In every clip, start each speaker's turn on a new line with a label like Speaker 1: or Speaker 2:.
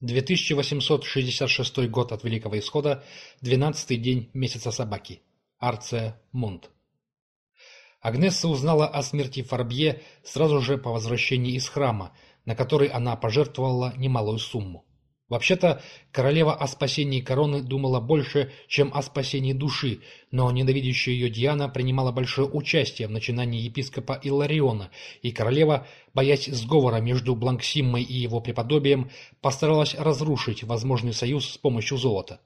Speaker 1: 2866 год от Великого Исхода, 12-й день месяца собаки. Арция Мунт. Агнесса узнала о смерти Фарбье сразу же по возвращении из храма, на который она пожертвовала немалую сумму. Вообще-то, королева о спасении короны думала больше, чем о спасении души, но ненавидящая ее Диана принимала большое участие в начинании епископа Иллариона, и королева, боясь сговора между Бланксиммой и его преподобием, постаралась разрушить возможный союз с помощью золота.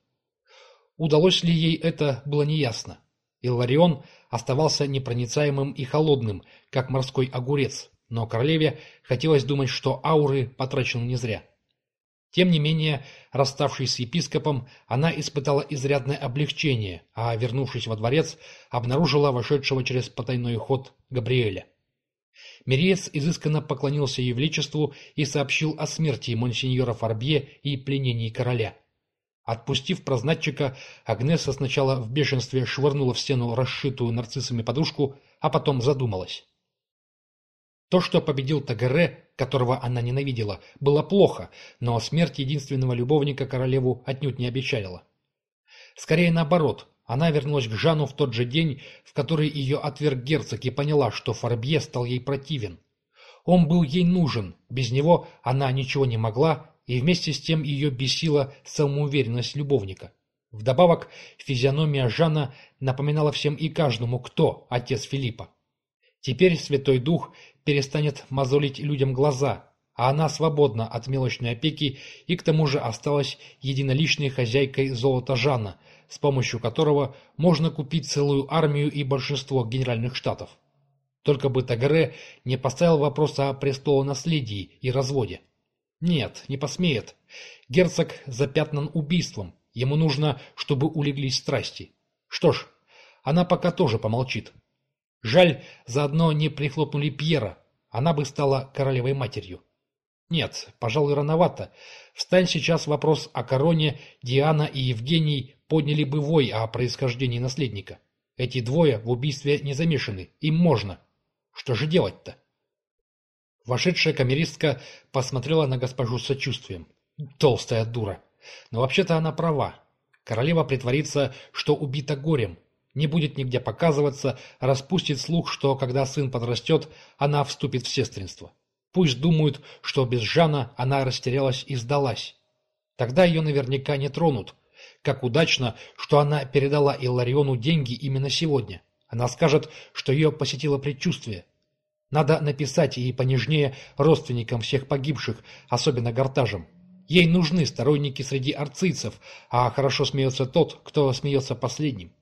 Speaker 1: Удалось ли ей это, было неясно. Илларион оставался непроницаемым и холодным, как морской огурец, но королеве хотелось думать, что ауры потрачены не зря. Тем не менее, расставшись с епископом, она испытала изрядное облегчение, а, вернувшись во дворец, обнаружила вошедшего через потайной ход Габриэля. Мириец изысканно поклонился величеству и сообщил о смерти монсеньора Фарбье и пленении короля. Отпустив прознатчика, Агнеса сначала в бешенстве швырнула в стену расшитую нарциссами подушку, а потом задумалась. То, что победил Тагере, которого она ненавидела, было плохо, но смерть единственного любовника королеву отнюдь не обещала. Скорее наоборот, она вернулась к Жану в тот же день, в который ее отверг герцог и поняла, что Фарбье стал ей противен. Он был ей нужен, без него она ничего не могла, и вместе с тем ее бесила самоуверенность любовника. Вдобавок, физиономия Жана напоминала всем и каждому, кто отец Филиппа. Теперь Святой Дух перестанет мозолить людям глаза, а она свободна от мелочной опеки и к тому же осталась единоличной хозяйкой золота Жанна, с помощью которого можно купить целую армию и большинство генеральных штатов. Только бы Тагре не поставил вопрос о престолонаследии и разводе. Нет, не посмеет. Герцог запятнан убийством. Ему нужно, чтобы улеглись страсти. Что ж, она пока тоже помолчит. Жаль, заодно не прихлопнули Пьера. Она бы стала королевой матерью. Нет, пожалуй, рановато. Встань сейчас вопрос о короне, Диана и Евгений подняли бы вой о происхождении наследника. Эти двое в убийстве не замешаны, им можно. Что же делать-то? Вошедшая камеристка посмотрела на госпожу с сочувствием. Толстая дура. Но вообще-то она права. Королева притворится, что убита горем, не будет нигде показываться, распустит слух, что когда сын подрастет, она вступит в сестринство. Пусть думают, что без Жана она растерялась и сдалась. Тогда ее наверняка не тронут. Как удачно, что она передала Иллариону деньги именно сегодня. Она скажет, что ее посетило предчувствие. Надо написать ей понежнее родственникам всех погибших, особенно гортажам. Ей нужны сторонники среди арцийцев, а хорошо смеется тот, кто смеется последним.